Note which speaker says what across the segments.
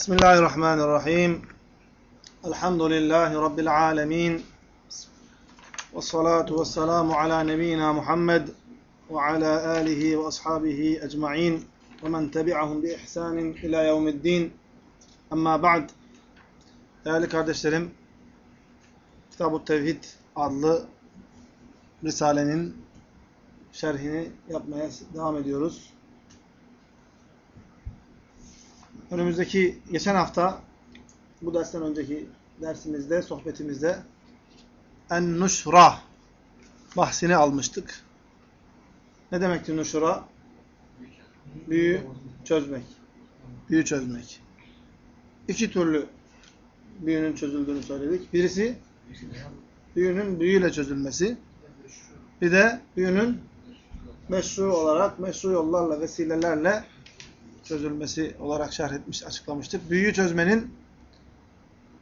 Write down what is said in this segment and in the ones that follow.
Speaker 1: Bismillahirrahmanirrahim. Elhamdülillahi Rabbil alemin. Ve salatu ve selamu ala nebina Muhammed ve ala alihi ve ashabihi ecma'in ve men tebi'ahum bi ihsanin ila yevmiddin. Amma ba'd. Değerli kardeşlerim, Kitab-ı Tevhid adlı Risale'nin şerhini yapmaya devam ediyoruz. Önümüzdeki, geçen hafta bu dersten önceki dersimizde, sohbetimizde En-Nuşra bahsini almıştık. Ne demekti Nuşra? Büyü çözmek. Büyü çözmek. İki türlü büyünün çözüldüğünü söyledik. Birisi büyünün büyüyle çözülmesi. Bir de büyünün meşru olarak, meşru yollarla, vesilelerle çözülmesi olarak şerh etmiş, açıklamıştık. Büyüyü çözmenin,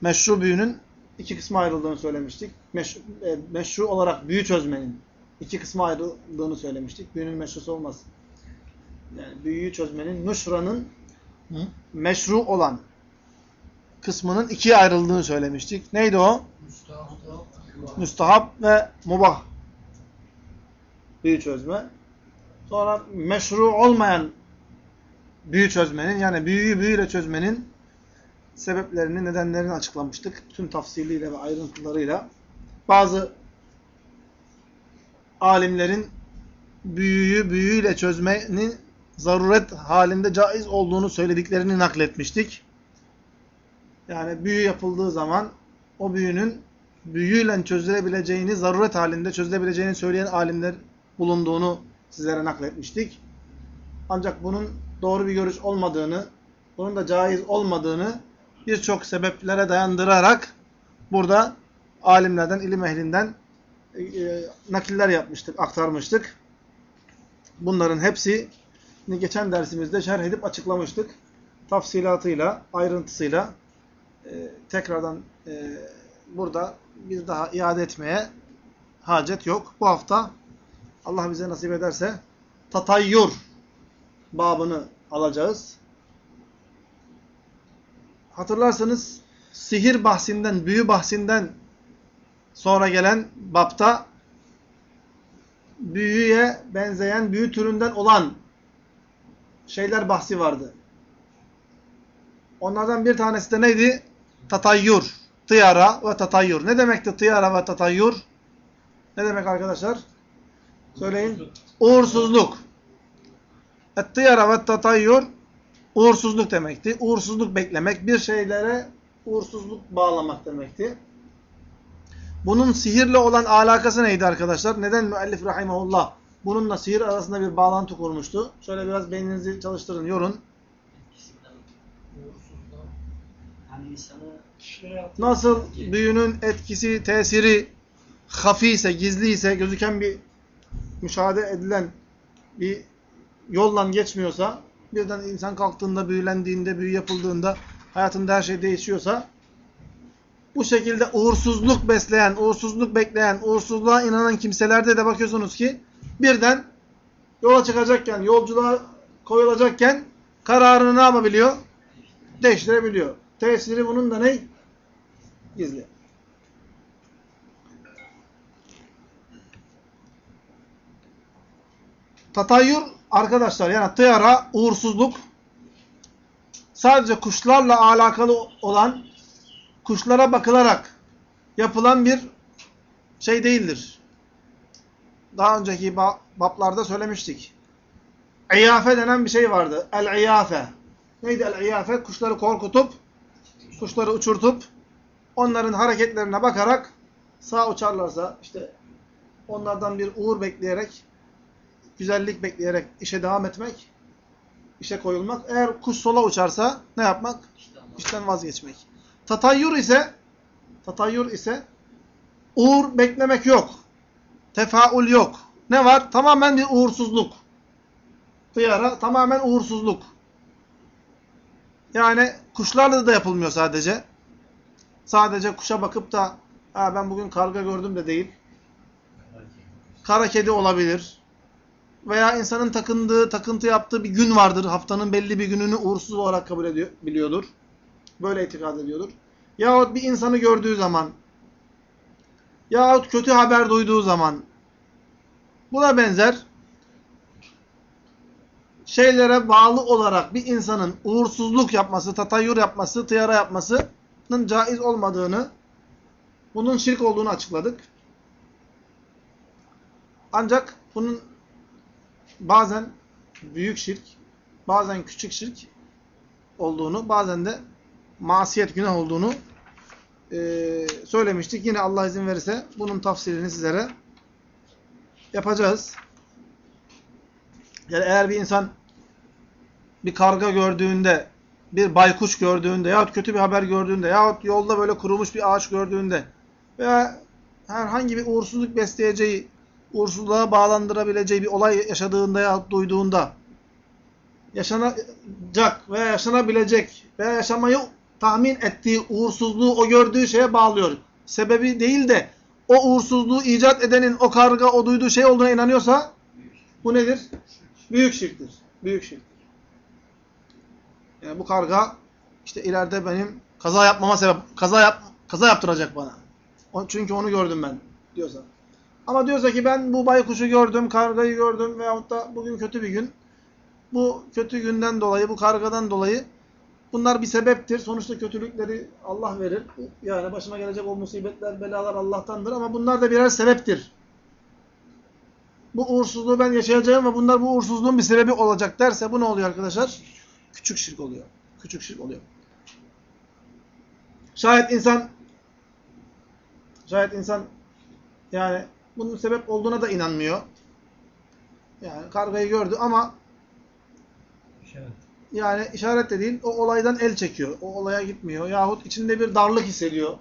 Speaker 1: meşru büyünün iki kısma ayrıldığını söylemiştik. Meşru, e, meşru olarak büyü çözmenin iki kısma ayrıldığını söylemiştik. Büyünün meşrusu olmaz. Yani büyüyü çözmenin, nuşranın meşru olan kısmının ikiye ayrıldığını söylemiştik. Neydi o? Müstahap ve mubah. Büyü çözme. Sonra meşru olmayan büyü çözmenin yani büyüyü büyüyle çözmenin sebeplerini, nedenlerini açıklamıştık. Tüm tafsiliyle ve ayrıntılarıyla. Bazı alimlerin büyüyü büyüyle çözmenin zaruret halinde caiz olduğunu söylediklerini nakletmiştik. Yani büyü yapıldığı zaman o büyünün büyüyle çözülebileceğini, zaruret halinde çözülebileceğini söyleyen alimler bulunduğunu sizlere nakletmiştik. Ancak bunun doğru bir görüş olmadığını, bunun da caiz olmadığını birçok sebeplere dayandırarak burada alimlerden, ilim ehlinden e, nakiller yapmıştık, aktarmıştık. Bunların hepsini geçen dersimizde şerh edip açıklamıştık. Tafsilatıyla, ayrıntısıyla e, tekrardan e, burada bir daha iade etmeye hacet yok. Bu hafta Allah bize nasip ederse tatayyur babını alacağız. Hatırlarsanız sihir bahsinden, büyü bahsinden sonra gelen bapta büyüye benzeyen, büyü türünden olan şeyler bahsi vardı. Onlardan bir tanesi de neydi? Tatayyur. Tıyara ve tatayyur. Ne demekti tıyara ve tatayyur? Ne demek arkadaşlar? Söyleyin. Uğursuzluk. Et-tıyara ve tatayyur uğursuzluk demekti. Uğursuzluk beklemek, bir şeylere uğursuzluk bağlamak demekti. Bunun sihirle olan alakası neydi arkadaşlar? Neden müellif rahimahullah bununla sihir arasında bir bağlantı kurmuştu? Şöyle biraz beyninizi çalıştırın, yorun. Nasıl büyünün etkisi, tesiri hafi ise, gizli ise, gözüken bir müşahede edilen bir yollan geçmiyorsa, birden insan kalktığında, büyülendiğinde, büyü yapıldığında hayatında her şey değişiyorsa, bu şekilde uğursuzluk besleyen, uğursuzluk bekleyen, uğursuzluğa inanan kimselerde de bakıyorsunuz ki birden yola çıkacakken, yolculuğa koyulacakken kararını ne yapabiliyor? Değiştirebiliyor. Tesiri bunun da ne? Gizli. Tatayyur arkadaşlar yani tıyara, uğursuzluk sadece kuşlarla alakalı olan kuşlara bakılarak yapılan bir şey değildir. Daha önceki bablarda söylemiştik. İyafe denen bir şey vardı. El-iyafe. Neydi el-iyafe? Kuşları korkutup, kuşları uçurtup, onların hareketlerine bakarak sağ uçarlarsa, işte onlardan bir uğur bekleyerek, güzellik bekleyerek işe devam etmek, işe koyulmak. Eğer kuş sola uçarsa ne yapmak? İşten vazgeçmek. Tatayyur ise tatayyur ise uğur beklemek yok. Tefaul yok. Ne var? Tamamen bir uğursuzluk. Tıyara tamamen uğursuzluk. Yani kuşlarla da yapılmıyor sadece. Sadece kuşa bakıp da ben bugün karga gördüm de değil. Kara kedi olabilir. Veya insanın takındığı, takıntı yaptığı bir gün vardır. Haftanın belli bir gününü uğursuz olarak kabul ediyor, biliyordur. Böyle itikad ediyordur. Yahut bir insanı gördüğü zaman yahut kötü haber duyduğu zaman buna benzer şeylere bağlı olarak bir insanın uğursuzluk yapması, tatayyur yapması, tıyara yapmasının caiz olmadığını, bunun şirk olduğunu açıkladık. Ancak bunun bazen büyük şirk, bazen küçük şirk olduğunu, bazen de masiyet günah olduğunu e, söylemiştik. Yine Allah izin verirse bunun tafsirini sizlere yapacağız. Yani eğer bir insan bir karga gördüğünde, bir baykuş gördüğünde yahut kötü bir haber gördüğünde yahut yolda böyle kurumuş bir ağaç gördüğünde veya herhangi bir uğursuzluk besleyeceği, uğursuzluğa bağlandırabileceği bir olay yaşadığında yahut duyduğunda yaşanacak veya yaşanabilecek veya yaşamayı tahmin ettiği uğursuzluğu o gördüğü şeye bağlıyor. Sebebi değil de o uğursuzluğu icat edenin o karga, o duyduğu şey olduğuna inanıyorsa bu nedir? Büyük şirktir. Büyük şirktir. Yani bu karga işte ileride benim kaza yapmama sebep kaza yap kaza yaptıracak bana. Çünkü onu gördüm ben diyorsa. Ama diyorsa ki ben bu baykuşu gördüm, kargayı gördüm veyahut da bugün kötü bir gün. Bu kötü günden dolayı, bu kargadan dolayı bunlar bir sebeptir. Sonuçta kötülükleri Allah verir. Yani başıma gelecek o musibetler, belalar Allah'tandır ama bunlar da birer sebeptir. Bu uğursuzluğu ben yaşayacağım ve bunlar bu uğursuzluğun bir sebebi olacak derse bu ne oluyor arkadaşlar? Küçük şirk oluyor. Küçük şirk oluyor. Şayet insan şayet insan yani bunun sebep olduğuna da inanmıyor. Yani kargayı gördü ama
Speaker 2: İşaret.
Speaker 1: yani işaret de değil, o olaydan el çekiyor. O olaya gitmiyor. Yahut içinde bir darlık hissediyor.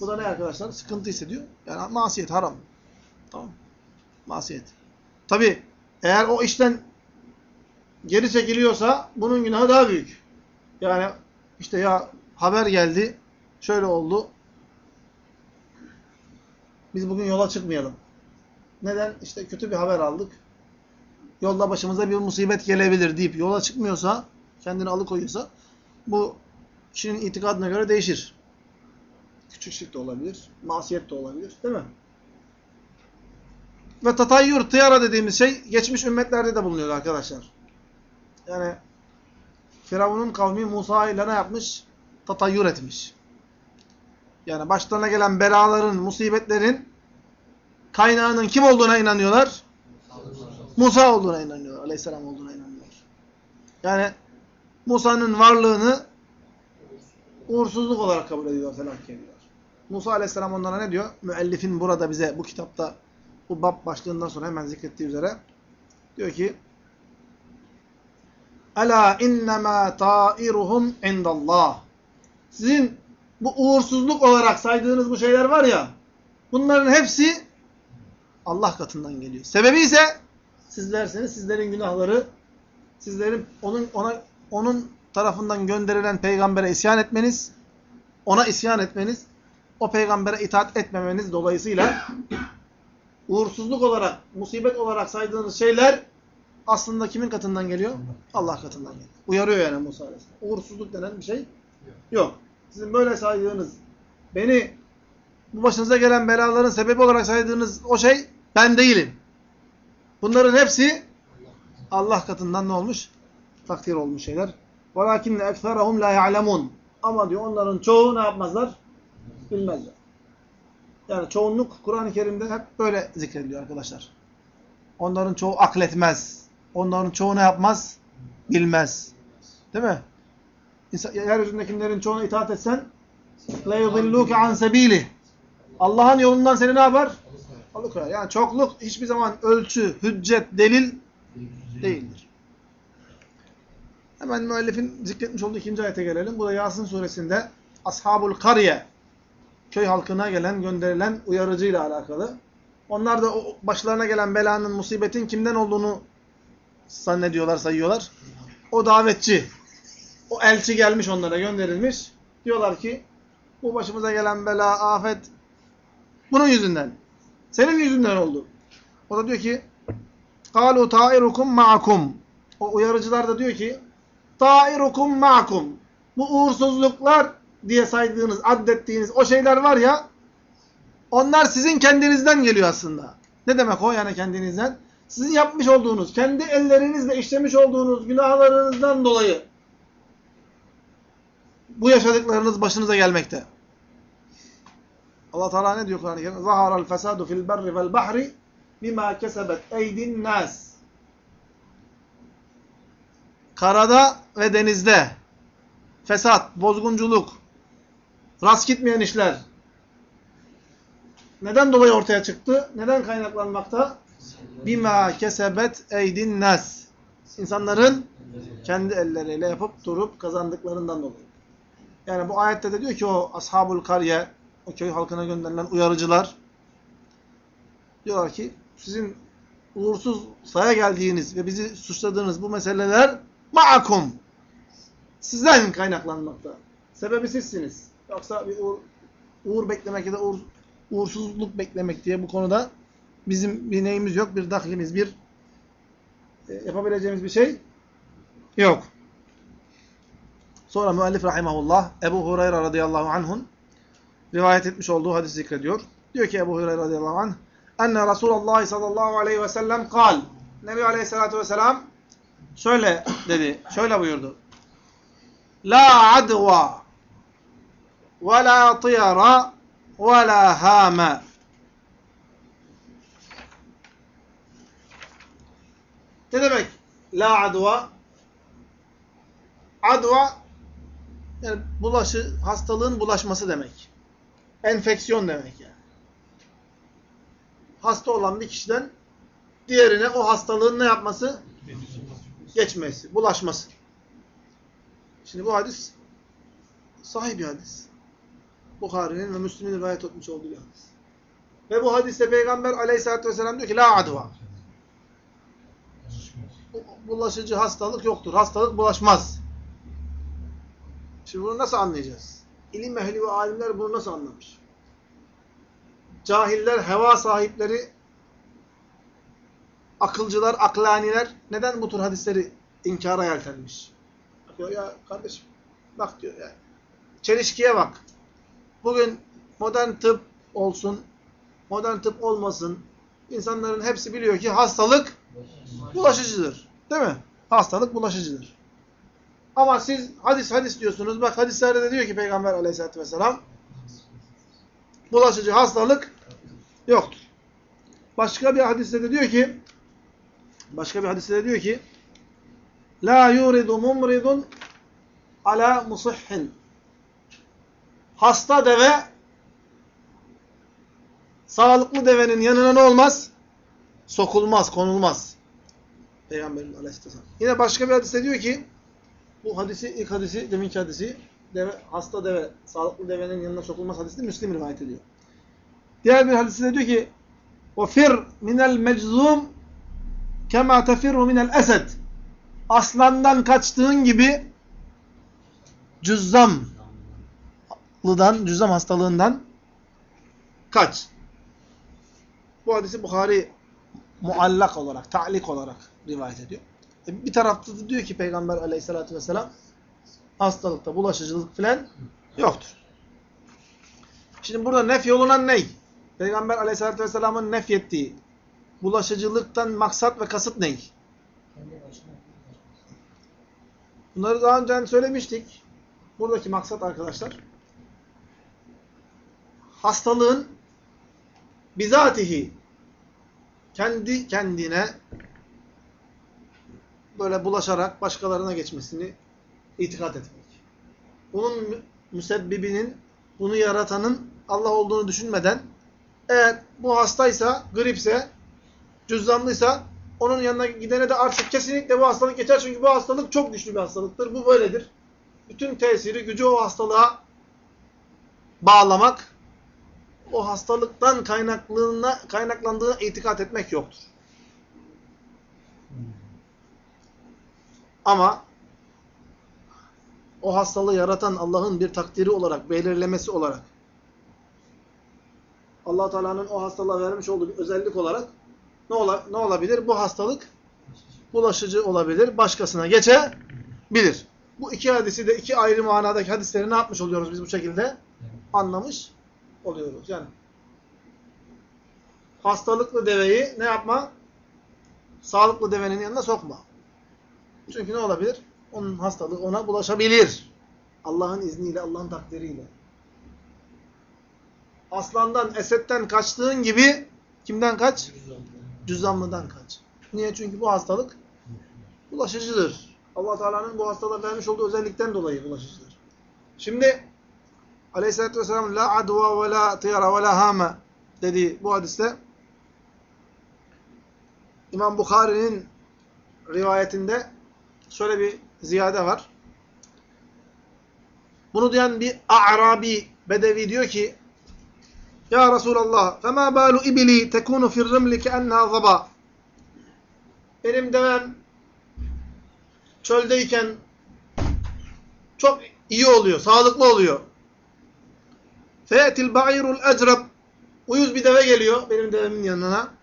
Speaker 1: Bu da ne arkadaşlar? Sıkıntı hissediyor. Yani masiyet, haram. Tamam Masiyet. Tabi eğer o işten geri çekiliyorsa bunun günahı daha büyük. Yani işte ya haber geldi, şöyle oldu. Biz bugün yola çıkmayalım. Neden? İşte kötü bir haber aldık. Yolda başımıza bir musibet gelebilir deyip yola çıkmıyorsa, kendini alıkoyuyorsa bu kişinin itikadına göre değişir. Küçük şirk de olabilir, masiyet de olabilir. Değil mi? Ve tatayyur, tıyara dediğimiz şey geçmiş ümmetlerde de bulunuyor arkadaşlar. Yani Firavun'un kavmi Musa ile ne yapmış? Tatayyur etmiş. Yani başlarına gelen belaların, musibetlerin kaynağının kim olduğuna inanıyorlar? Musa olduğuna inanıyorlar. Aleyhisselam olduğuna inanıyorlar. Yani Musa'nın varlığını uğursuzluk olarak kabul ediyorlar, telakki ediyorlar. Musa Aleyhisselam onlara ne diyor? Müellifin burada bize bu kitapta bu bab başlığından sonra hemen zikrettiği üzere diyor ki Ela innema ta'iruhum indallah. Sizin bu uğursuzluk olarak saydığınız bu şeyler var ya bunların hepsi Allah katından geliyor. Sebebi ise sizlerseniz sizlerin günahları sizlerin onun ona onun tarafından gönderilen peygambere isyan etmeniz, ona isyan etmeniz, o peygambere itaat etmemeniz dolayısıyla uğursuzluk olarak, musibet olarak saydığınız şeyler aslında kimin katından geliyor? Allah katından geliyor. Uyarıyor yani Musa Aleyhisselam. Uğursuzluk denen bir şey yok Sizin böyle saydığınız, beni bu başınıza gelen belaların sebebi olarak saydığınız o şey ben değilim. Bunların hepsi Allah katından ne olmuş? Takdir olmuş şeyler. وَلَاكِنَّ اَكْثَرَهُمْ لَا يَعْلَمُونَ Ama diyor onların çoğu ne yapmazlar? Bilmezler. Yani çoğunluk Kur'an-ı Kerim'de hep böyle zikrediliyor arkadaşlar. Onların çoğu akletmez. Onların çoğu ne yapmaz? Bilmez. Değil mi? Yeryüzündekilerin çoğuna itaat etsen لَيُضِلُّكَ عَنْ سَب۪يلِهِ Allah'ın yolundan seni ne yapar? Alıkoyar. Yani çokluk hiçbir zaman ölçü, hüccet, delil değildir. Hemen müellifin zikretmiş olduğu ikinci ayete gelelim. Bu da Yasin suresinde Ashabul Kariye köy halkına gelen, gönderilen uyarıcıyla alakalı. Onlar da o başlarına gelen belanın, musibetin kimden olduğunu zannediyorlar, sayıyorlar. O davetçi, o elçi gelmiş onlara gönderilmiş. Diyorlar ki bu başımıza gelen bela, afet bunun yüzünden. Senin yüzünden oldu. O da diyor ki قَالُوا تَائِرُكُمْ مَعَكُمْ O uyarıcılar da diyor ki تَائِرُكُمْ مَعَكُمْ bu uğursuzluklar diye saydığınız, addettiğiniz o şeyler var ya onlar sizin kendinizden geliyor aslında. Ne demek o yani kendinizden? Sizin yapmış olduğunuz, kendi ellerinizle işlemiş olduğunuz günahlarınızdan dolayı bu yaşadıklarınız başınıza gelmekte. Allah Teala ne diyor Kur'an-ı Kerim'de? Zaharal fesadu fil berri vel bahri bima kesebet eydin nas. Karada ve denizde fesat, bozgunculuk, rast gitmeyen işler neden dolayı ortaya çıktı? Neden kaynaklanmakta? Bima kesebet eydin nas. İnsanların kendi elleriyle yapıp durup kazandıklarından dolayı. Yani bu ayette de diyor ki o ashabul kariye, o köy halkına gönderilen uyarıcılar diyorlar ki sizin uğursuz saya geldiğiniz ve bizi suçladığınız bu meseleler ma'akum. Sizden kaynaklanmakta. Sebebi sizsiniz. Yoksa bir uğur, uğur beklemek ya da uğur, uğursuzluk beklemek diye bu konuda bizim bir neyimiz yok, bir dahlimiz, bir e, yapabileceğimiz bir şey yok. Sonra müellif rahimahullah Ebu Hureyre radıyallahu anh'un rivayet etmiş olduğu hadis zikrediyor. Diyor ki Ebu Hureyre radıyallahu anh enne Resulullah sallallahu aleyhi ve sellem kal. Nebi aleyhissalatü vesselam şöyle dedi, şöyle buyurdu. La adwa ve la tiyara ve la hame. Ne demek? La adwa Adva yani bulaşı, hastalığın bulaşması demek. Enfeksiyon demek yani. Hasta olan bir kişiden diğerine o hastalığın ne yapması? Geçmesi, bulaşması. Şimdi bu hadis sahih bir hadis. Bukhari'nin ve Müslim'in rivayet etmiş olduğu hadis. Ve bu hadiste Peygamber aleyhissalatü vesselam diyor ki La adva. Bulaşıcı hastalık yoktur. Hastalık bulaşmaz. Şimdi bunu nasıl anlayacağız? İlim ehli ve alimler bunu nasıl anlamış? Cahiller, heva sahipleri, akılcılar, aklaniler neden bu tür hadisleri inkara yeltenmiş? Bakıyor ya kardeşim bak diyor yani. Çelişkiye bak. Bugün modern tıp olsun, modern tıp olmasın. İnsanların hepsi biliyor ki hastalık bulaşıcıdır. Değil mi? Hastalık bulaşıcıdır. Ama siz hadis hadis diyorsunuz. Bak hadislerde de diyor ki Peygamber aleyhissalatü vesselam bulaşıcı hastalık yoktur. Başka bir hadiste de diyor ki başka bir hadiste de diyor ki La yuridu mumridun ala musihhin Hasta deve sağlıklı devenin yanına ne olmaz? Sokulmaz, konulmaz. Peygamberin aleyhisselam. Yine başka bir hadiste diyor ki bu hadisi, ilk hadisi, deminki hadisi deve, hasta deve, sağlıklı devenin yanına sokulmaz hadisi Müslim rivayet ediyor. Diğer bir hadisinde diyor ki وَفِرْ مِنَ الْمَجْزُومِ كَمَا تَفِرُّ مِنَ الْأَسَدِ Aslandan kaçtığın gibi cüzzamlıdan, cüzzam hastalığından kaç. Bu hadisi Bukhari muallak olarak, ta'lik olarak rivayet ediyor. E, bir tarafta da diyor ki Peygamber aleyhissalatü vesselam hastalıkta bulaşıcılık falan yoktur. Şimdi burada nef yolunan ne? Peygamber aleyhissalatü vesselamın nefyettiği bulaşıcılıktan maksat ve kasıt ne? Bunları daha önce söylemiştik. Buradaki maksat arkadaşlar hastalığın bizatihi kendi kendine böyle bulaşarak başkalarına geçmesini itikat etmek. Bunun müsebbibinin, bunu yaratanın Allah olduğunu düşünmeden eğer bu hastaysa, gripse, cüzdanlıysa onun yanına gidene de artık kesinlikle bu hastalık geçer. Çünkü bu hastalık çok güçlü bir hastalıktır. Bu böyledir. Bütün tesiri, gücü o hastalığa bağlamak, o hastalıktan kaynaklığına, kaynaklandığına itikat etmek yoktur. Ama o hastalığı yaratan Allah'ın bir takdiri olarak, belirlemesi olarak allah Teala'nın o hastalığa vermiş olduğu bir özellik olarak ne, ola, ne olabilir? Bu hastalık bulaşıcı olabilir, başkasına geçebilir. Bu iki hadisi de iki ayrı manadaki hadisleri ne yapmış oluyoruz biz bu şekilde? Anlamış oluyoruz. Yani hastalıklı deveyi ne yapma? Sağlıklı devenin yanına sokma. Çünkü ne olabilir? Onun hastalığı ona bulaşabilir. Allah'ın izniyle, Allah'ın takdiriyle. Aslandan, esetten kaçtığın gibi kimden kaç? Cüzzamlıdan kaç. Niye? Çünkü bu hastalık bulaşıcıdır. Allah Teala'nın bu hastalığa vermiş olduğu özellikten dolayı bulaşıcıdır. Şimdi Aleyhisselatü Vesselam la adva ve la tiyara ve la hame dediği bu hadiste İmam Bukhari'nin rivayetinde şöyle bir ziyade var. Bunu diyen bir A'rabi, Bedevi diyor ki Ya Resulallah فَمَا بَالُ اِبِلِي تَكُونُ فِي الرِّمْلِ كَأَنَّهَا ظَبَى Benim devem çöldeyken çok iyi oluyor, sağlıklı oluyor. فَيَأْتِ الْبَعِيرُ الْاَجْرَبِ Uyuz bir deve geliyor benim devemin yanına.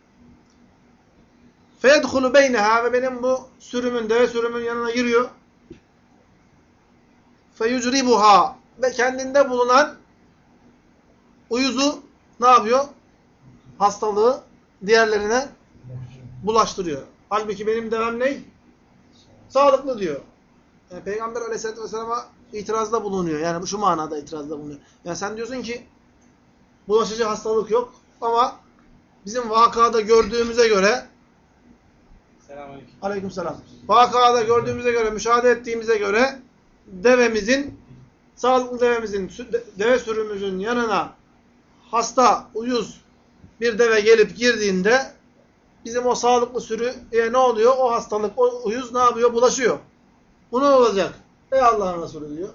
Speaker 1: فَيَدْخُلُ بَيْنَهَا Ve benim bu sürümün, deve sürümün yanına giriyor. فَيُجْرِبُهَا Ve kendinde bulunan uyuzu ne yapıyor? Hastalığı diğerlerine bulaştırıyor. Halbuki benim devem ne? Sağlıklı diyor. Yani Peygamber aleyhissalatü vesselam'a itirazda bulunuyor. Yani bu şu manada itirazda bulunuyor. Yani sen diyorsun ki bulaşıcı hastalık yok ama bizim vakada gördüğümüze göre
Speaker 2: Selamünaleyküm.
Speaker 1: aleykümselam. Vakada gördüğümüze göre, müşahede ettiğimize göre devemizin sağlıklı devemizin, sü- de- deve sürümümüzün yanına hasta, uyuz bir deve gelip girdiğinde bizim o sağlıklı sürüye ne oluyor? O hastalık, o uyuz ne yapıyor? Bulaşıyor. Bu ne olacak? Ey Allah'ın Resulü diyor.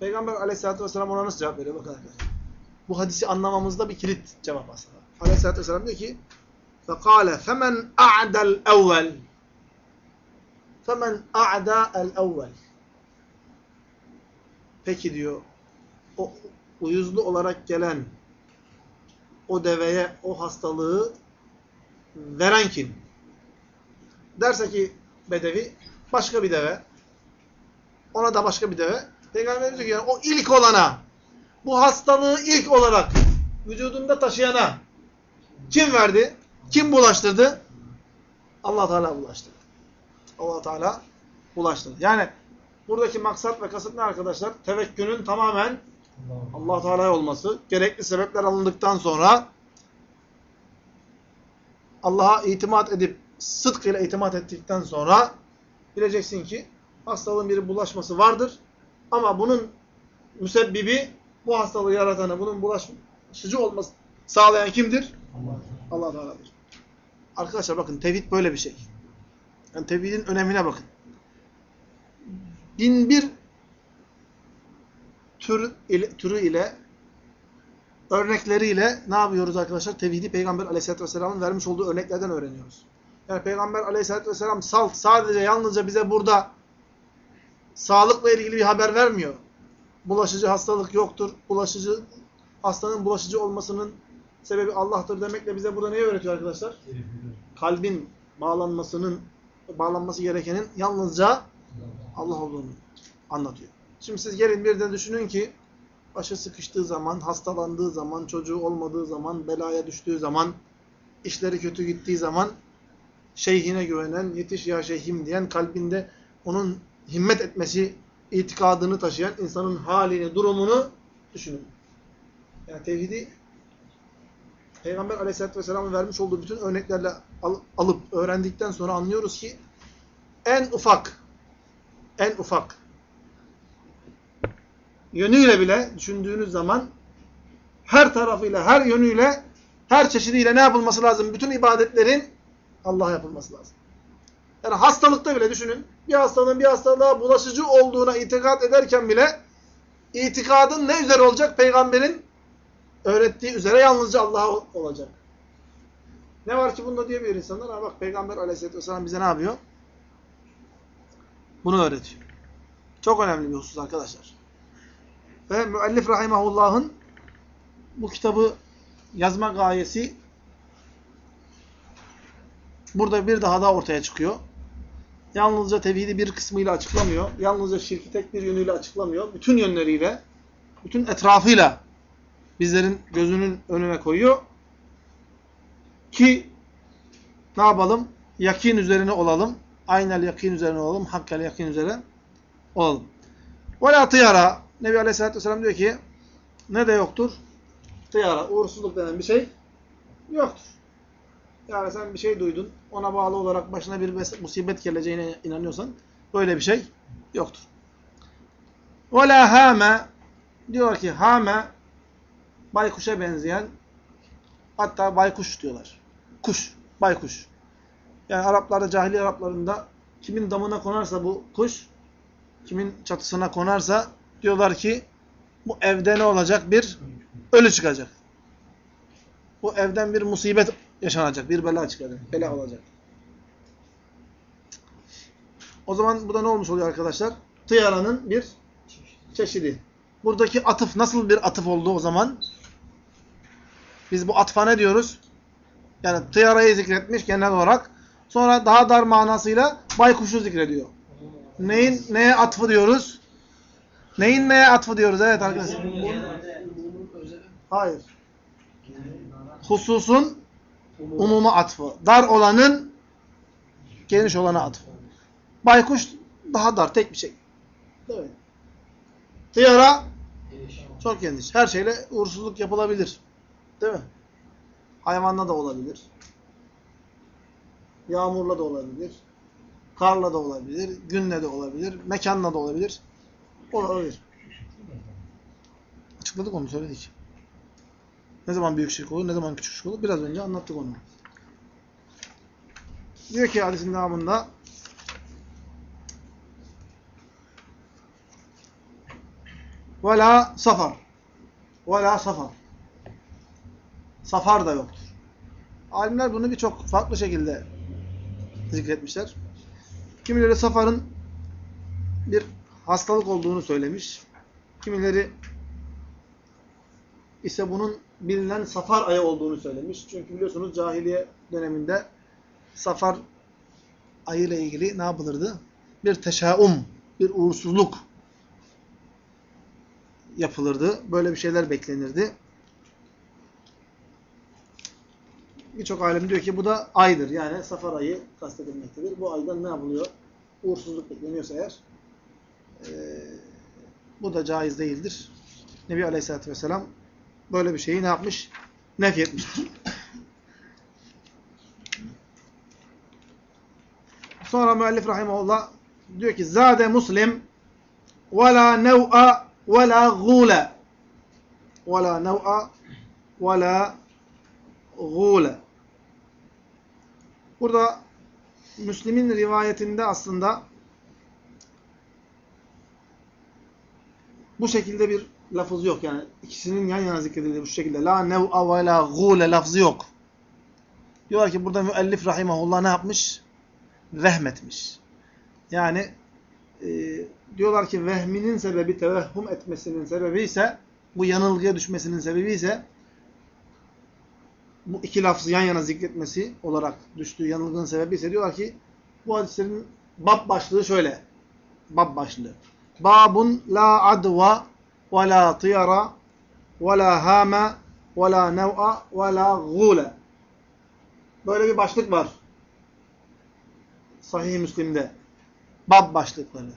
Speaker 1: Peygamber aleyhissalatü vesselam ona nasıl cevap veriyor? Bakın arkadaşlar. Bu hadisi anlamamızda bir kilit cevap aslında. Aleyhissalatü vesselam diyor ki فَقَالَ فَمَنْ أَعْدَ الْاَوَّلِ Femen a'da el evvel. Peki diyor, o uyuzlu olarak gelen o deveye o hastalığı veren kim? Derse ki bedevi başka bir deve, ona da başka bir deve. Peygamberimiz diyor ki yani o ilk olana, bu hastalığı ilk olarak vücudunda taşıyana kim verdi? Kim bulaştırdı? Allah Teala bulaştırdı. Allah Teala bulaştırdı. Yani buradaki maksat ve kasıt ne arkadaşlar? Tevekkülün tamamen Allah Teala'ya olması. Gerekli sebepler alındıktan sonra Allah'a itimat edip sıdk ile itimat ettikten sonra bileceksin ki hastalığın bir bulaşması vardır. Ama bunun müsebbibi bu hastalığı yaratanı, bunun bulaşıcı olması sağlayan kimdir? Allah Teala'dır. Arkadaşlar bakın tevhid böyle bir şey. Yani tevhidin önemine bakın. Bin bir tür ile, türü ile örnekleriyle ne yapıyoruz arkadaşlar? Tevhidi Peygamber Aleyhisselatü vesselamın vermiş olduğu örneklerden öğreniyoruz. Yani Peygamber Aleyhisselatü vesselam salt sadece yalnızca bize burada sağlıkla ilgili bir haber vermiyor. Bulaşıcı hastalık yoktur. Bulaşıcı hastanın bulaşıcı olmasının sebebi Allah'tır demekle bize burada neyi öğretiyor arkadaşlar? Kalbin bağlanmasının bağlanması gerekenin yalnızca Allah olduğunu anlatıyor. Şimdi siz gelin bir de düşünün ki başı sıkıştığı zaman, hastalandığı zaman, çocuğu olmadığı zaman, belaya düştüğü zaman, işleri kötü gittiği zaman şeyhine güvenen, yetiş ya şeyhim diyen, kalbinde onun himmet etmesi, itikadını taşıyan insanın halini, durumunu düşünün. Yani tevhidi Peygamber aleyhissalatü vesselamın vermiş olduğu bütün örneklerle al, alıp öğrendikten sonra anlıyoruz ki en ufak en ufak yönüyle bile düşündüğünüz zaman her tarafıyla, her yönüyle, her çeşidiyle ne yapılması lazım? Bütün ibadetlerin Allah'a yapılması lazım. Yani hastalıkta bile düşünün. Bir hastalığın bir hastalığa bulaşıcı olduğuna itikat ederken bile itikadın ne üzere olacak? Peygamberin öğrettiği üzere yalnızca Allah'a olacak. Ne var ki bunda diyebilir insanlar? Ha bak Peygamber aleyhisselatü vesselam bize ne yapıyor? Bunu öğretiyor. Çok önemli bir husus arkadaşlar. Ve müellif rahimahullah'ın bu kitabı yazma gayesi burada bir daha da ortaya çıkıyor. yalnızca tevhidi bir kısmıyla açıklamıyor. Yalnızca şirki tek bir yönüyle açıklamıyor. Bütün yönleriyle, bütün etrafıyla bizlerin gözünün önüne koyuyor. Ki ne yapalım? Yakin üzerine olalım. Aynel yakin üzerine olalım. Hakkel yakin üzerine olalım. Ve la tıyara. Nebi Aleyhisselatü Vesselam diyor ki ne de yoktur? Tıyara. Uğursuzluk denen bir şey yoktur. Yani sen bir şey duydun. Ona bağlı olarak başına bir musibet geleceğine inanıyorsan böyle bir şey yoktur. Ve la hame diyor ki hame baykuşa benzeyen hatta baykuş diyorlar. Kuş, baykuş. Yani Araplarda, cahili Araplarında kimin damına konarsa bu kuş, kimin çatısına konarsa diyorlar ki bu evde ne olacak? Bir ölü çıkacak. Bu evden bir musibet yaşanacak, bir bela çıkacak, bela olacak. O zaman bu da ne olmuş oluyor arkadaşlar? Tıyaranın bir çeşidi. Buradaki atıf nasıl bir atıf oldu o zaman? Biz bu atfa ne diyoruz? Yani tıyarayı zikretmiş genel olarak. Sonra daha dar manasıyla baykuşu zikrediyor. Neyin neye atfı diyoruz? Neyin neye atfı diyoruz? Evet arkadaşlar. Hayır. Hususun umuma atfı. Dar olanın geniş olana atfı. Baykuş daha dar, tek bir şey. Değil mi? Tıyara çok geniş. Her şeyle uğursuzluk yapılabilir. Değil mi? Hayvanla da olabilir. Yağmurla da olabilir. Karla da olabilir. Günle de olabilir. Mekanla da olabilir. Olabilir. Açıkladık onu söyledik. Ne zaman büyük şirk olur, ne zaman küçük şirk olur? Biraz önce anlattık onu. Diyor ki hadisin devamında وَلَا safar. وَلَا safar. Safar da yoktur. Alimler bunu birçok farklı şekilde zikretmişler. Kimileri safarın bir hastalık olduğunu söylemiş. Kimileri ise bunun bilinen safar ayı olduğunu söylemiş. Çünkü biliyorsunuz cahiliye döneminde safar ayı ile ilgili ne yapılırdı? Bir teşaum, bir uğursuzluk yapılırdı. Böyle bir şeyler beklenirdi. Birçok alim diyor ki bu da aydır. Yani safar ayı kastedilmektedir. Bu aydan ne yapılıyor? Uğursuzluk bekleniyorsa eğer e, bu da caiz değildir. Nebi Aleyhisselatü Vesselam böyle bir şeyi ne yapmış? Nef etmiştir. Sonra müellif rahimahullah diyor ki zade muslim ve la nev'a ve la gule ve la Burada Müslim'in rivayetinde aslında bu şekilde bir lafız yok. Yani ikisinin yan yana zikredildiği bu şekilde. La nev'a ve la gule lafzı yok. Diyorlar ki burada müellif rahimahullah ne yapmış? Vehmetmiş. Yani e, diyorlar ki vehminin sebebi, tevehhüm etmesinin sebebi ise, bu yanılgıya düşmesinin sebebi ise bu iki lafzı yan yana zikretmesi olarak düştüğü yanılgının sebebi ise diyorlar ki bu hadislerin bab başlığı şöyle. Bab başlığı. Babun la adva ve la tiyara ve la hame ve la nev'a ve la gule. Böyle bir başlık var. Sahih-i Müslim'de. Bab başlıkları.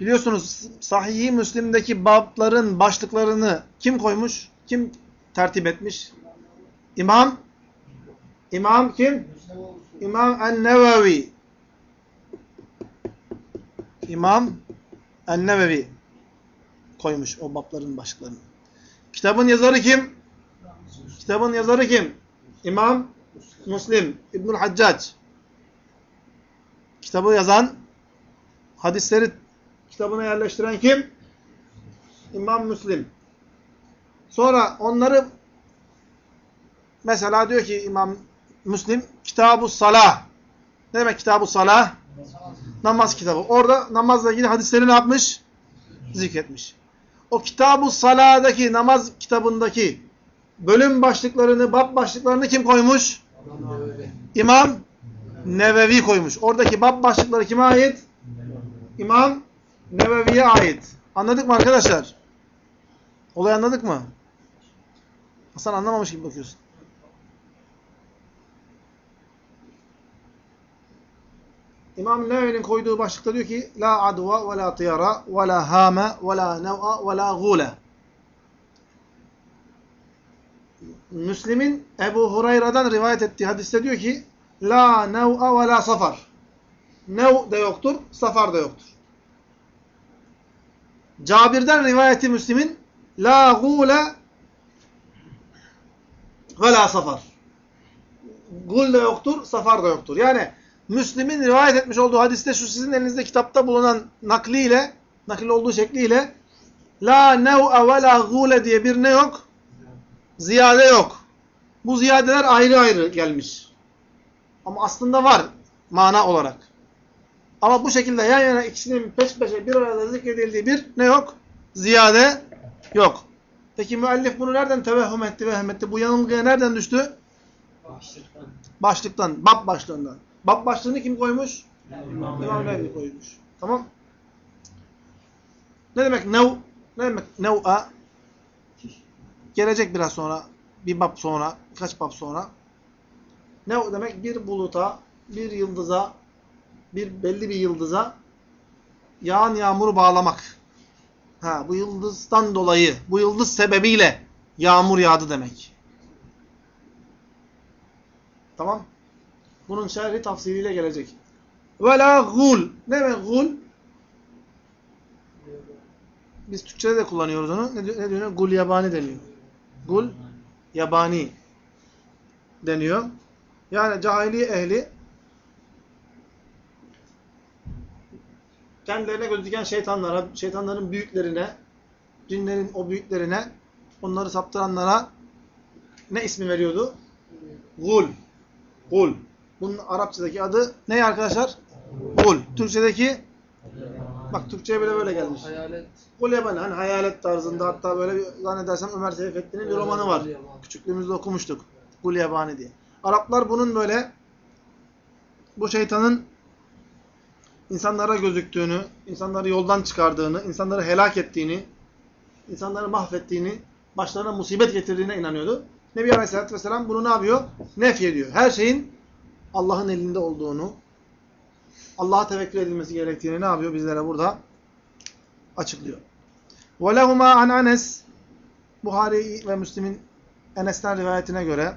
Speaker 1: Biliyorsunuz Sahih-i Müslim'deki babların başlıklarını kim koymuş? Kim tertip etmiş? İmam İmam kim? İmam En-Nevevi. İmam En-Nevevi koymuş o babların başlıklarını. Kitabın yazarı kim? Kitabın yazarı kim? İmam Müslim İbnül Haccac. Kitabı yazan, hadisleri kitabına yerleştiren kim? İmam Müslim. Sonra onları Mesela diyor ki İmam Müslim Kitab-ı Salah. Ne demek Kitab-ı Salah? Namaz kitabı. Orada namazla ilgili hadisleri ne yapmış? Zikretmiş. O Kitab-ı Salah'daki namaz kitabındaki bölüm başlıklarını, bab başlıklarını kim koymuş? İmam Nevevi koymuş. Oradaki bab başlıkları kime ait? İmam Nevevi'ye ait. Anladık mı arkadaşlar? Olayı anladık mı? Hasan anlamamış gibi bakıyorsun. İmam Nevevi'nin koyduğu başlıkta diyor ki La adwa ve la tiyara ve la hame ve la nev'a ve la gule. Müslim'in Ebu Hurayra'dan rivayet ettiği hadiste diyor ki La nev'a ve la safar. Nev de yoktur, safar da yoktur. Cabir'den rivayeti Müslim'in La gule ve la safar. Gul de yoktur, safar da yoktur. Yani Müslim'in rivayet etmiş olduğu hadiste şu sizin elinizde kitapta bulunan nakliyle, nakil olduğu şekliyle La nev'a ve la gule diye bir ne yok? Ziyade yok. Bu ziyadeler ayrı ayrı gelmiş. Ama aslında var mana olarak. Ama bu şekilde yan yana ikisinin peş peşe bir arada zikredildiği bir ne yok? Ziyade yok. Peki müellif bunu nereden tevehhüm etti, vehem etti? Bu yanılgıya nereden düştü?
Speaker 2: Başlıktan.
Speaker 1: Başlıktan, bab başlığından. Bab başlığını kim koymuş?
Speaker 2: İmam
Speaker 1: İmam
Speaker 2: Nevevi.
Speaker 1: Koymuş. Tamam. Ne demek nev? Ne demek nev'a? Gelecek biraz sonra. Bir bab sonra. Kaç bab sonra. Nev demek bir buluta, bir yıldıza, bir belli bir yıldıza yağan yağmuru bağlamak. Ha, bu yıldızdan dolayı, bu yıldız sebebiyle yağmur yağdı demek. Tamam. Bunun şerhi tafsiliyle gelecek. Ve la gul. Ne demek gul? Biz Türkçe'de de kullanıyoruz onu. Ne diyor? Ne diyor? Gul yabani deniyor. Gul yabani deniyor. Yani cahiliye ehli kendilerine gözüken şeytanlara, şeytanların büyüklerine, cinlerin o büyüklerine, onları saptıranlara ne ismi veriyordu? Gul. Gul. Bunun Arapçadaki adı ne arkadaşlar? Gul. Türkçedeki bak Türkçeye bile böyle gelmiş.
Speaker 3: Hayalet.
Speaker 1: Gul yabani. Hani hayalet tarzında hatta böyle bir, zannedersem Ömer Seyfettin'in bir romanı var. Küçüklüğümüzde okumuştuk. Gul yabani diye. Araplar bunun böyle bu şeytanın insanlara gözüktüğünü, insanları yoldan çıkardığını, insanları helak ettiğini, insanları mahvettiğini, başlarına musibet getirdiğine inanıyordu. Nebi Aleyhisselatü Vesselam bunu ne yapıyor? Nef ediyor. Her şeyin Allah'ın elinde olduğunu, Allah'a tevekkül edilmesi gerektiğini ne yapıyor bizlere burada? Açıklıyor. وَلَهُمَا عَنْ Anes Buhari ve Müslim'in Enes'ten rivayetine göre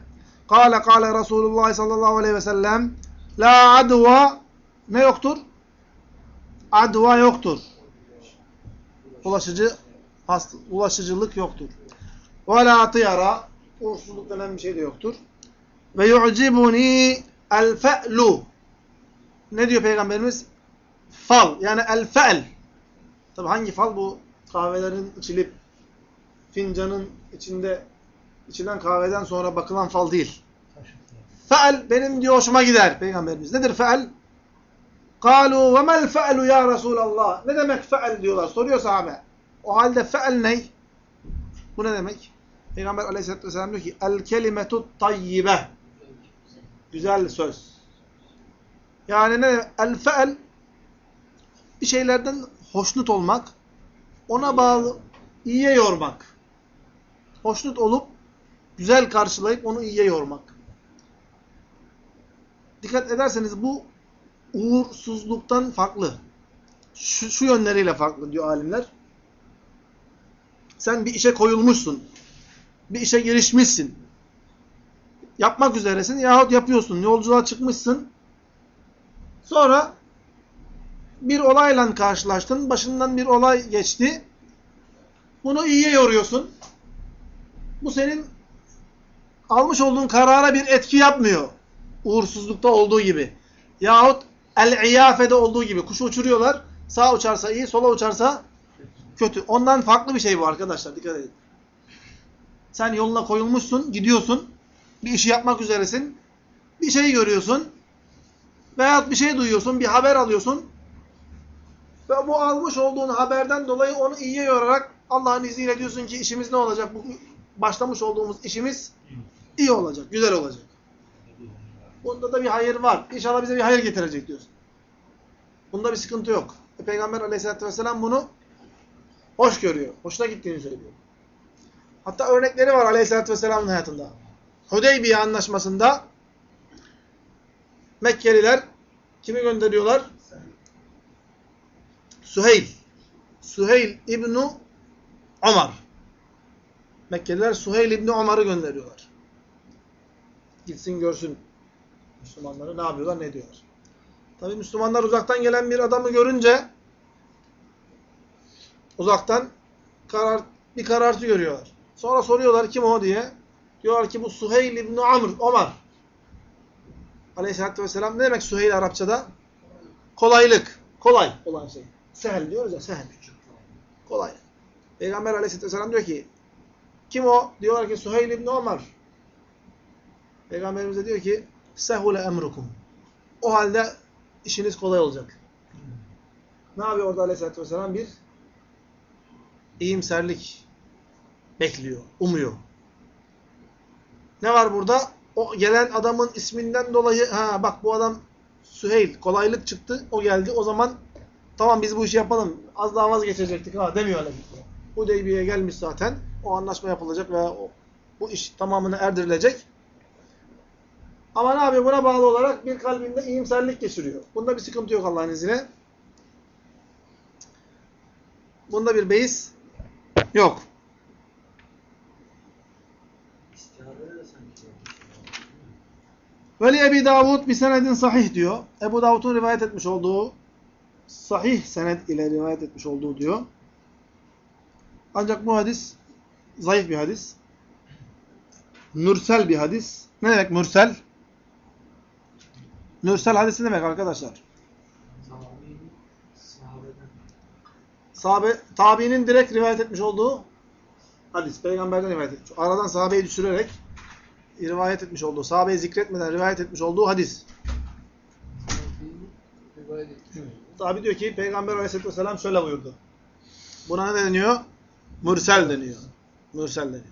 Speaker 1: قَالَ قَالَ Resulullah sallallahu aleyhi ve sellem La adva ne yoktur? Adva yoktur. Ulaşıcı hast ulaşıcılık yoktur. Ve la tiyara uğursuzluk denen bir şey de yoktur. Ve yu'cibuni el fe'lu ne diyor Peygamberimiz? Fal. Yani el fe'l. Tabi hangi fal? Bu kahvelerin içilip fincanın içinde içilen kahveden sonra bakılan fal değil. Fe'l benim diyor hoşuma gider Peygamberimiz. Nedir fe'l? Kalu ve mel fe'lu ya Resulallah. Ne demek fe'l diyorlar. Soruyor sahabe. O halde fe'l ne? Bu ne demek? Peygamber aleyhisselatü vesselam diyor ki el kelimetu tayyibe. Güzel söz. Yani ne? El fe'l bir şeylerden hoşnut olmak, ona bağlı iyiye yormak. Hoşnut olup güzel karşılayıp onu iyiye yormak. Dikkat ederseniz bu uğursuzluktan farklı. Şu, şu yönleriyle farklı diyor alimler. Sen bir işe koyulmuşsun. Bir işe girişmişsin. Yapmak üzeresin yahut yapıyorsun. Yolculuğa çıkmışsın. Sonra bir olayla karşılaştın. Başından bir olay geçti. Bunu iyiye yoruyorsun. Bu senin almış olduğun karara bir etki yapmıyor. Uğursuzlukta olduğu gibi. Yahut el-iyafede olduğu gibi. Kuşu uçuruyorlar. Sağ uçarsa iyi, sola uçarsa kötü. Ondan farklı bir şey bu arkadaşlar. Dikkat edin. Sen yoluna koyulmuşsun, gidiyorsun. Bir işi yapmak üzeresin. Bir şey görüyorsun. Veyahut bir şey duyuyorsun, bir haber alıyorsun. Ve bu almış olduğun haberden dolayı onu iyiye yorarak Allah'ın izniyle diyorsun ki işimiz ne olacak? Bu başlamış olduğumuz işimiz iyi olacak, güzel olacak. Bunda da bir hayır var. İnşallah bize bir hayır getirecek diyorsun. Bunda bir sıkıntı yok. E, Peygamber aleyhissalatü vesselam bunu hoş görüyor. Hoşuna gittiğini söylüyor. Hatta örnekleri var aleyhissalatü vesselamın hayatında. Hudeybiye anlaşmasında Mekkeliler kimi gönderiyorlar? Süheyl. Süheyl İbnu Ömer. Mekkeliler Süheyl İbni Ömer'i gönderiyorlar. Gitsin görsün Müslümanları ne yapıyorlar, ne diyorlar. Tabi Müslümanlar uzaktan gelen bir adamı görünce uzaktan karar, bir karartı görüyorlar. Sonra soruyorlar kim o diye. Diyorlar ki bu Süheyl İbni Amr, Ömer. Aleyhisselatü Vesselam ne demek Süheyl Arapçada? Kolaylık. Kolay olan şey. Sehel diyoruz ya, sehel. Kolay. Peygamber Aleyhisselatü Vesselam diyor ki kim o? Diyorlar ki Süheyl İbni Ömer. Peygamberimiz de diyor ki sehule emrukum. O halde işiniz kolay olacak. Ne yapıyor orada Aleyhisselatü Vesselam? Bir iyimserlik bekliyor, umuyor. Ne var burada? O gelen adamın isminden dolayı ha bak bu adam Süheyl kolaylık çıktı. O geldi. O zaman tamam biz bu işi yapalım. Az daha vazgeçecektik ha demiyor öyle. Hudeybiye'ye gelmiş zaten. O anlaşma yapılacak ve o, bu iş tamamını erdirilecek. Ama ne yapıyor? Buna bağlı olarak bir kalbinde iyimserlik geçiriyor. Bunda bir sıkıntı yok Allah'ın izniyle. Bunda bir beis yok.
Speaker 2: İstiharede de sanki var.
Speaker 1: Veli Ebi Davud bir senedin sahih diyor. Ebu Davud'un rivayet etmiş olduğu sahih senet ile rivayet etmiş olduğu diyor. Ancak bu hadis zayıf bir hadis. Mürsel bir hadis. Ne demek mürsel? Mürsel hadisi demek arkadaşlar? Sahabe, tabiinin direkt rivayet etmiş olduğu hadis. Peygamberden rivayet etmiş. Aradan sahabeyi düşürerek rivayet etmiş olduğu, sahabeyi zikretmeden rivayet etmiş olduğu hadis. Tabi diyor ki Peygamber aleyhisselatü vesselam şöyle buyurdu. Buna ne deniyor? Mürsel deniyor. Mürsel deniyor.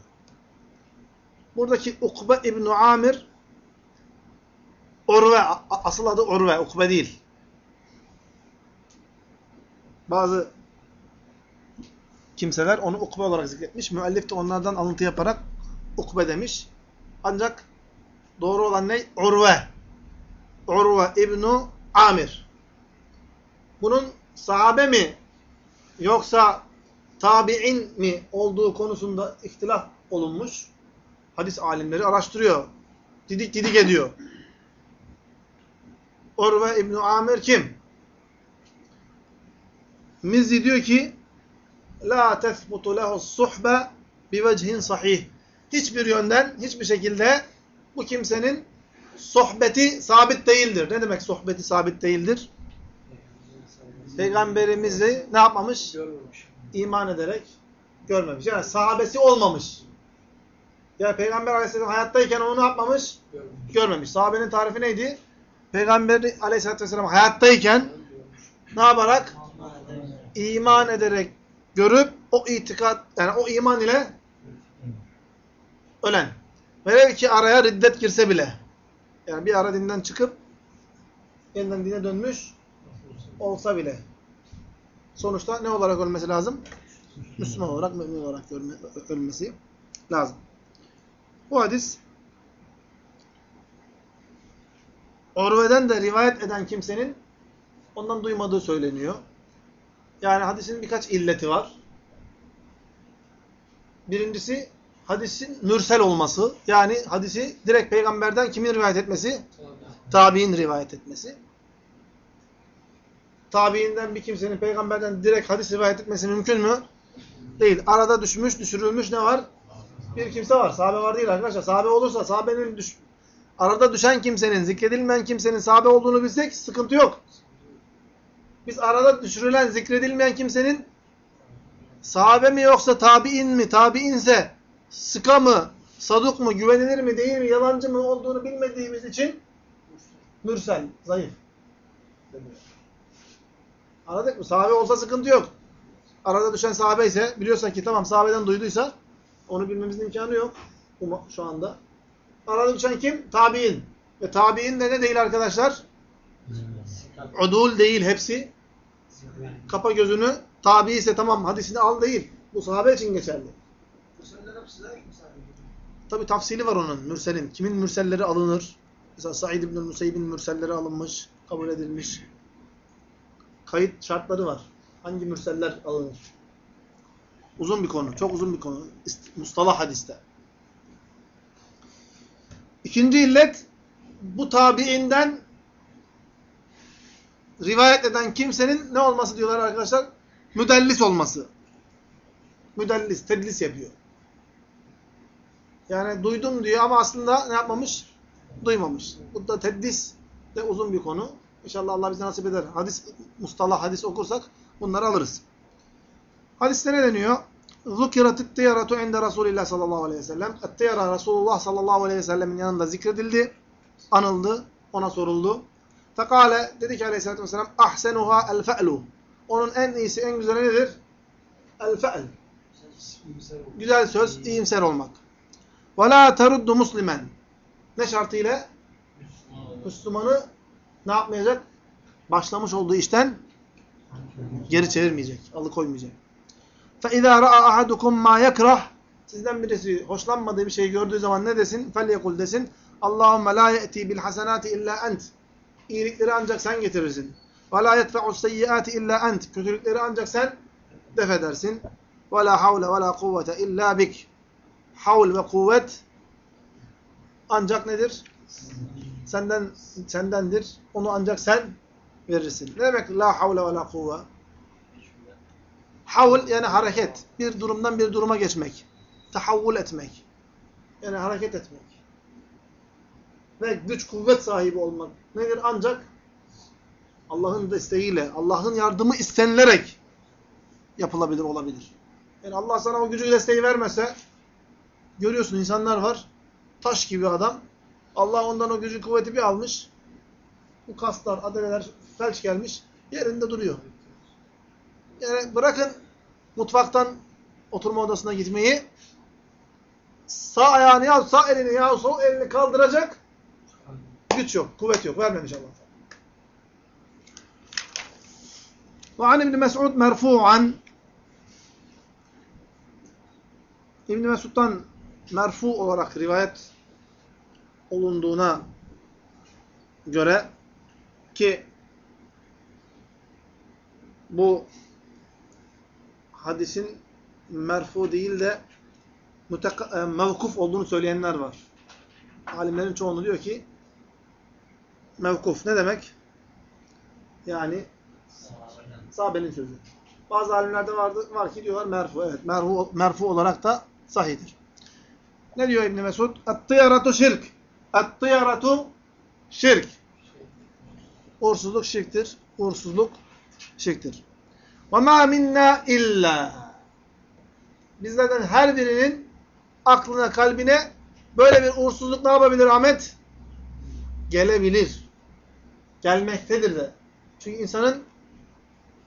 Speaker 1: Buradaki Ukbe İbn Amir Urve, a- asıl adı Urve, Ukbe değil. Bazı kimseler onu Ukbe olarak zikretmiş. Müellif de onlardan alıntı yaparak Ukbe demiş. Ancak doğru olan ne? Urve. Urve İbn Amir. Bunun sahabe mi yoksa tabi'in mi olduğu konusunda ihtilaf olunmuş. Hadis alimleri araştırıyor. Didik didik ediyor. Urve İbn Amir kim? Mizzi diyor ki la tesbutu lehu suhbe bi vecihin sahih. Hiçbir yönden, hiçbir şekilde bu kimsenin sohbeti sabit değildir. Ne demek sohbeti sabit değildir? Peygamberimizi ne yapmamış?
Speaker 2: Görmemiş.
Speaker 1: İman ederek görmemiş. Yani sahabesi olmamış. Yani Peygamber aleyhisselam hayattayken onu ne yapmamış?
Speaker 2: Görmemiş.
Speaker 1: Görmemiş. Sahabenin tarifi neydi? Peygamber aleyhisselatü vesselam hayattayken ne yaparak? İman ederek görüp o itikat, yani o iman ile ölen. Velev ki araya riddet girse bile. Yani bir ara dinden çıkıp yeniden dine dönmüş olsa bile. Sonuçta ne olarak ölmesi lazım? Müslüman olarak, mümin olarak ölmesi lazım. Bu hadis Orve'den de rivayet eden kimsenin ondan duymadığı söyleniyor. Yani hadisin birkaç illeti var. Birincisi hadisin mürsel olması. Yani hadisi direkt peygamberden kimin rivayet etmesi? Tabi'in rivayet etmesi. Tabi'inden bir kimsenin peygamberden direkt hadis rivayet etmesi mümkün mü? Değil. Arada düşmüş, düşürülmüş ne var? Bir kimse var. Sahabe var değil arkadaşlar. Sahabe olursa sahabenin düş arada düşen kimsenin, zikredilmeyen kimsenin sahabe olduğunu bilsek sıkıntı yok. Biz arada düşürülen, zikredilmeyen kimsenin sahabe mi yoksa tabi'in mi, tabi'inse sıka mı, saduk mu, güvenilir mi, değil mi, yalancı mı olduğunu bilmediğimiz için mürsel, zayıf. Anladık mı? Sahabe olsa sıkıntı yok. Arada düşen sahabe ise biliyorsak ki tamam sahabeden duyduysa onu bilmemizin imkanı yok. Şu anda. Arada düşen kim? Tabi'in. Ve tabi'in de ne değil arkadaşlar? Udul değil hepsi. Kapa gözünü tabi ise tamam hadisini al değil. Bu sahabe için geçerli.
Speaker 2: Bu senden hepsi de misal gibi.
Speaker 1: Tabi tafsili var onun mürselin. Kimin mürselleri alınır? Mesela Said İbn Musayyib'in mürselleri alınmış, kabul edilmiş. Kayıt şartları var. Hangi mürseller alınır? Uzun bir konu, çok uzun bir konu. Mustalah hadiste. İkinci illet, bu tabiinden rivayet eden kimsenin ne olması diyorlar arkadaşlar? Müdellis olması. Müdellis, tedlis yapıyor. Yani duydum diyor ama aslında ne yapmamış? Duymamış. Bu da teddis de uzun bir konu. İnşallah Allah bize nasip eder. Hadis, mustalah hadis okursak bunları alırız. Hadiste ne deniyor? Zukirat ittiyaratu inde Resulillah sallallahu aleyhi ve sellem. Ittiyara Resulullah sallallahu aleyhi ve sellemin yanında zikredildi. Anıldı. Ona soruldu. Fekale dedi ki aleyhissalatü vesselam ahsenuha el fe'lu. Onun en iyisi, en güzeli nedir? El fe'l. Güzel söz, iyimser olmak. Ve la teruddu muslimen. Ne şartıyla? Müslümanı ne yapmayacak? Başlamış olduğu işten geri çevirmeyecek, alıkoymayacak. فَاِذَا رَأَى أَحَدُكُمْ مَا يَكْرَهُ Sizden birisi hoşlanmadığı bir şeyi gördüğü zaman ne desin? فَلْيَقُلْ desin. Allahümme la ye'ti bil hasenati illa ent. İyilikleri ancak sen getirirsin. Ve la yedfe'u seyyiati illa ent. Kötülükleri ancak sen def edersin. Ve la havle ve la kuvvete illa bik. Havl ve kuvvet ancak nedir? Senden sendendir. Onu ancak sen verirsin. Ne demek la havle ve la kuvve? Havl yani hareket. Bir durumdan bir duruma geçmek. Tahavvul etmek. Yani hareket etmek. Ve güç kuvvet sahibi olmak. Nedir? Ancak Allah'ın desteğiyle, Allah'ın yardımı istenilerek yapılabilir, olabilir. Yani Allah sana o gücü desteği vermese, görüyorsun insanlar var, taş gibi adam. Allah ondan o gücü kuvveti bir almış. Bu kaslar, adaleler felç gelmiş, yerinde duruyor. Yani bırakın mutfaktan oturma odasına gitmeyi, sağ ayağını ya sağ elini ya sol elini kaldıracak güç yok, kuvvet yok. Vermemiş Allah. Ve an İbn Mes'ud merfu'an İbn Mesud'dan merfu olarak rivayet olunduğuna göre ki bu hadisin merfu değil de e, mevkuf olduğunu söyleyenler var. Alimlerin çoğunu diyor ki mevkuf ne demek? Yani sahabenin sözü. Bazı alimlerde vardı, var ki diyorlar merfu. Evet, merfu, merfu olarak da sahihdir. Ne diyor İbn Mesud? Et-tıyaratu şirk. Et-tıyaratu şirk. Uğursuzluk şirktir. Uğursuzluk şirktir. Ve ma minna illa. Bizlerden her birinin aklına, kalbine böyle bir uğursuzluk ne yapabilir Ahmet? Gelebilir. Gelmektedir de. Çünkü insanın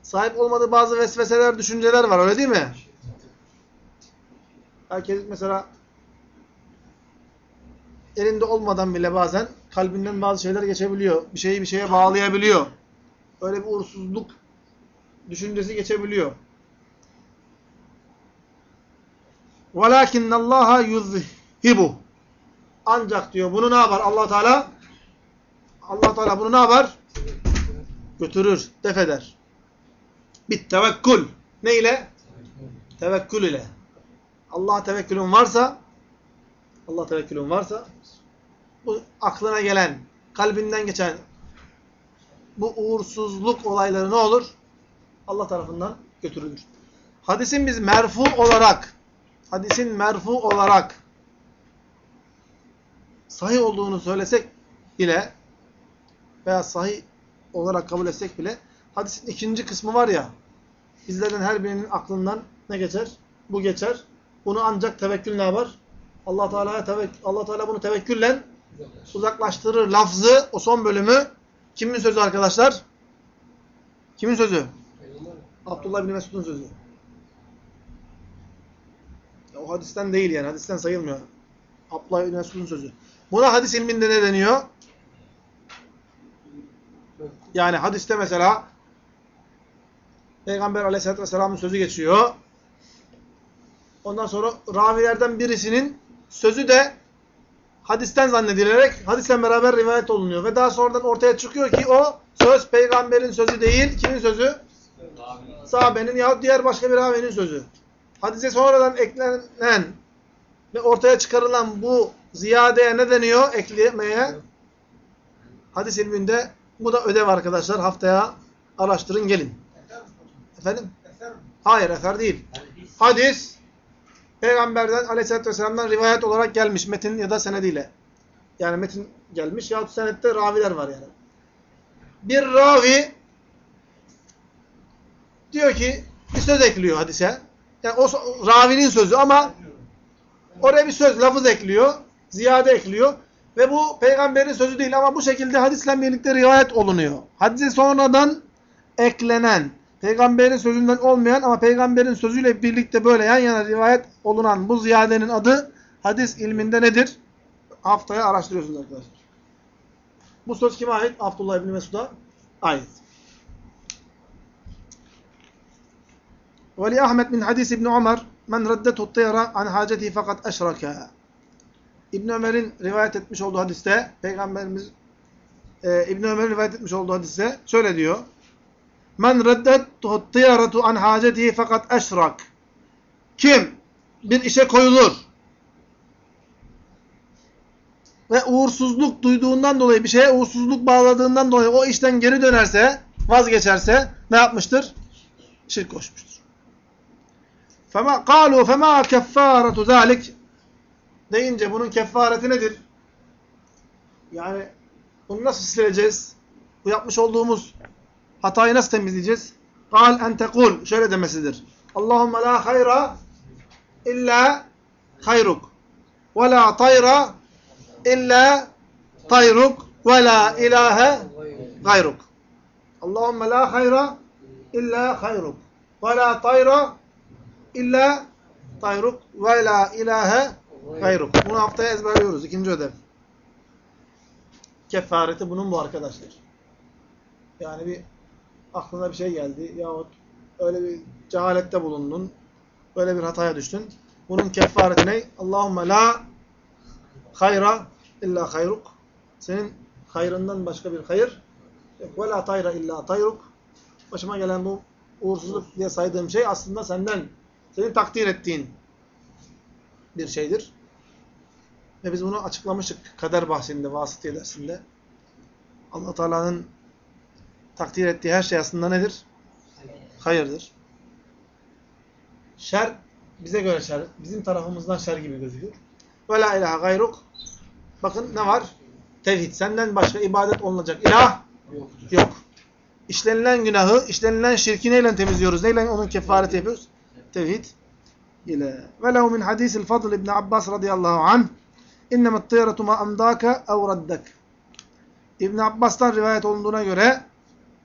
Speaker 1: sahip olmadığı bazı vesveseler, düşünceler var. Öyle değil mi? Herkes mesela elinde olmadan bile bazen kalbinden bazı şeyler geçebiliyor. Bir şeyi bir şeye bağlayabiliyor. Öyle bir uğursuzluk düşüncesi geçebiliyor. وَلَاكِنَّ اللّٰهَ يُذْهِبُ Ancak diyor bunu ne yapar allah Teala? allah Teala bunu ne yapar? Götürür, def eder. Bit tevekkül. Ne ile? Tevekkül ile. Allah tevekkülün varsa Allah tevekkülün varsa bu aklına gelen, kalbinden geçen bu uğursuzluk olayları ne olur? Allah tarafından götürülür. Hadisin biz merfu olarak hadisin merfu olarak sahih olduğunu söylesek bile veya sahih olarak kabul etsek bile hadisin ikinci kısmı var ya bizlerden her birinin aklından ne geçer? Bu geçer. Bunu ancak tevekkül ne yapar? Allah Teala'ya Allah Teala bunu tevekkülle uzaklaştırır. Lafzı o son bölümü kimin sözü arkadaşlar? Kimin sözü? Abdullah bin Mesud'un sözü. Ya o hadisten değil yani. Hadisten sayılmıyor. Abdullah bin Mesud'un sözü. Buna hadis ilminde ne deniyor? Yani hadiste mesela Peygamber aleyhissalatü vesselamın sözü geçiyor. Ondan sonra ravilerden birisinin sözü de hadisten zannedilerek hadisle beraber rivayet olunuyor. Ve daha sonradan ortaya çıkıyor ki o söz peygamberin sözü değil. Kimin sözü? Sahabenin yahut diğer başka bir ravinin sözü. Hadise sonradan eklenen ve ortaya çıkarılan bu ziyadeye ne deniyor? Eklemeye. Hadis ilminde bu da ödev arkadaşlar. Haftaya araştırın gelin. Efendim? Hayır eser değil. Hadis Peygamberden aleyhissalatü vesselam'dan rivayet olarak gelmiş metin ya da senediyle. Yani metin gelmiş yahut senette raviler var yani. Bir ravi diyor ki bir söz ekliyor hadise. Yani o ravinin sözü ama oraya bir söz, lafız ekliyor. Ziyade ekliyor. Ve bu peygamberin sözü değil ama bu şekilde hadisle birlikte rivayet olunuyor. Hadise sonradan eklenen, peygamberin sözünden olmayan ama peygamberin sözüyle birlikte böyle yan yana rivayet olunan bu ziyadenin adı hadis ilminde nedir? Haftaya araştırıyorsunuz arkadaşlar. Bu söz kime ait? Abdullah İbni Mesud'a ait. Veli Ahmet min hadis İbni Ömer men reddetu tıyara an haceti fakat eşraka. İbn Ömer'in rivayet etmiş olduğu hadiste Peygamberimiz e, İbn Ömer'in rivayet etmiş olduğu hadiste şöyle diyor. Men reddetuhu tiyaretu an hacetihi fakat eşrak. Kim bir işe koyulur ve uğursuzluk duyduğundan dolayı bir şeye uğursuzluk bağladığından dolayı o işten geri dönerse, vazgeçerse ne yapmıştır? Şirk koşmuştur. Fema kalu fema keffaratu zalik deyince bunun kefareti nedir? Yani bunu nasıl sileceğiz? Bu yapmış olduğumuz Hatayı nasıl temizleyeceğiz? Kal en tekul. Şöyle demesidir. Allahümme la hayra illa hayruk. Ve la tayra illa tayruk. Ve la ilahe gayruk. Allahümme la hayra illa hayruk. Ve la tayra illa tayruk. Ve la ilahe gayruk. Bunu haftaya ezberliyoruz. İkinci ödev. Kefareti bunun bu arkadaşlar. Yani bir aklına bir şey geldi yahut öyle bir cehalette bulundun. Böyle bir hataya düştün. Bunun kefareti ne? Allahumme la hayra illa hayruk. Senin hayrından başka bir hayır. Ve la tayra illa tayruk. Başıma gelen bu uğursuzluk diye saydığım şey aslında senden, senin takdir ettiğin bir şeydir. Ve biz bunu açıklamıştık kader bahsinde, vasıtiye dersinde. allah Teala'nın takdir ettiği her şey aslında nedir? Hayırdır. Şer bize göre şer, bizim tarafımızdan şer gibi gözüküyor. Ve la ilahe gayruk. Bakın ne var? Tevhid. Senden başka ibadet olunacak ilah yok. İşlenilen günahı, işlenilen şirki neyle temizliyoruz? Neyle onun kefareti yapıyoruz? Tevhid ile. Ve lehu min hadisil Fadl ibn Abbas radıyallahu anh İnnemet tıyaratu ma amdaka ev raddek. İbn Abbas'tan rivayet olunduğuna göre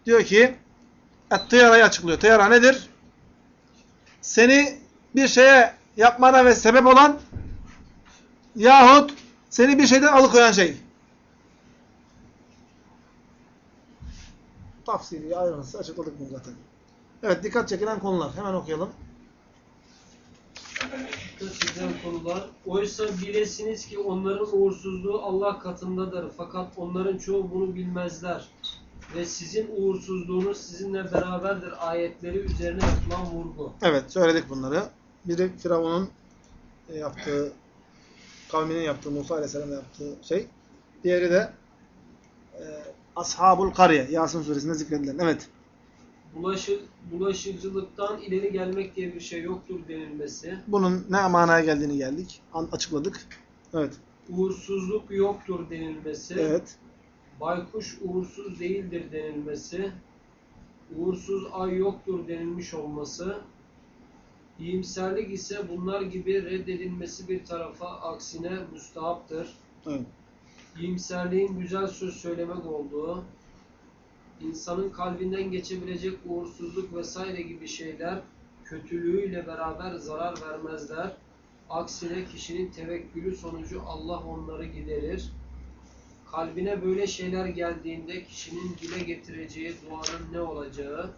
Speaker 1: diyor ki et-tıyarayı açıklıyor. Tıyara nedir? Seni bir şeye yapmana ve sebep olan yahut seni bir şeyden alıkoyan şey. Tafsiri, ayrıntısı açıkladık bunu zaten. Evet, dikkat çekilen konular. Hemen okuyalım.
Speaker 3: Sizden konular. Oysa bilesiniz ki onların uğursuzluğu Allah katındadır. Fakat onların çoğu bunu bilmezler. Ve sizin uğursuzluğunuz sizinle beraberdir. Ayetleri üzerine yapılan vurgu.
Speaker 1: Evet, söyledik bunları. Biri Firavun'un e, yaptığı, kavminin yaptığı, Musa Aleyhisselam'ın yaptığı şey. Diğeri de e, Ashabul Kariye, Yasin suresinde zikredilen. Evet.
Speaker 3: Bulaşı, bulaşıcılıktan ileri gelmek diye bir şey yoktur denilmesi.
Speaker 1: Bunun ne manaya geldiğini geldik. Açıkladık. Evet.
Speaker 3: Uğursuzluk yoktur denilmesi.
Speaker 1: Evet.
Speaker 3: Baykuş uğursuz değildir denilmesi. Uğursuz ay yoktur denilmiş olması. İyimserlik ise bunlar gibi reddedilmesi bir tarafa aksine müstahaptır.
Speaker 1: Evet.
Speaker 3: İyimserliğin güzel söz söylemek olduğu, insanın kalbinden geçebilecek uğursuzluk vesaire gibi şeyler kötülüğüyle beraber zarar vermezler. Aksine kişinin tevekkülü sonucu Allah onları giderir. Kalbine böyle şeyler geldiğinde kişinin dile getireceği duanın ne olacağı,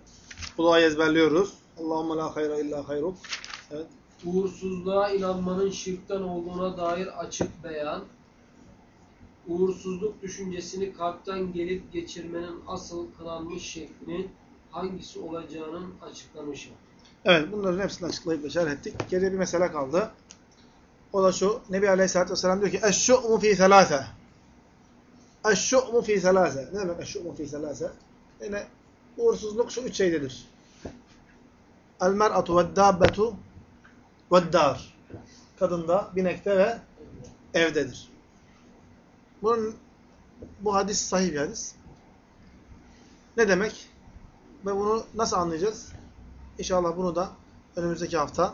Speaker 1: Bu duayı ezberliyoruz. Allahümme la hayra illa hayruk. Evet.
Speaker 3: uğursuzluğa inanmanın şirkten olduğuna dair açık beyan, uğursuzluk düşüncesini kalpten gelip geçirmenin asıl kınanmış şeklinin hangisi olacağının açıklamışı.
Speaker 1: Evet bunların hepsini açıklayıp ve şerh ettik. Geriye bir mesele kaldı. O da şu. Nebi Aleyhisselatü Vesselam diyor ki Eşşu'mu fi selâse. Eşşu'mu fi selâse. Ne demek eşşu'mu fi selâse? Yani uğursuzluk şu üç şeydedir. El mer'atu ve dâbbetu ve dâr. Kadında, binekte ve evdedir. Bunun, bu hadis sahih bir hadis. Ne demek? Ve bunu nasıl anlayacağız? İnşallah bunu da önümüzdeki hafta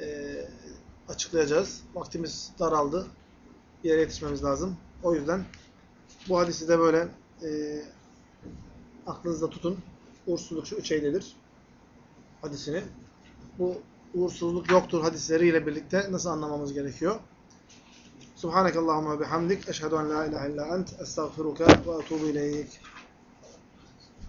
Speaker 1: eee, açıklayacağız. Vaktimiz daraldı. Yere yetişmemiz lazım. O yüzden bu hadisi de böyle eee aklınızda tutun. Uğursuzluk şu üç şeydedir. Hadisini. Bu uğursuzluk yoktur hadisleriyle birlikte nasıl anlamamız gerekiyor? Subhanakallahumma bihamdik. Eşhedü en la ilahe illa ent. Estağfiruka ve etubu ileyk.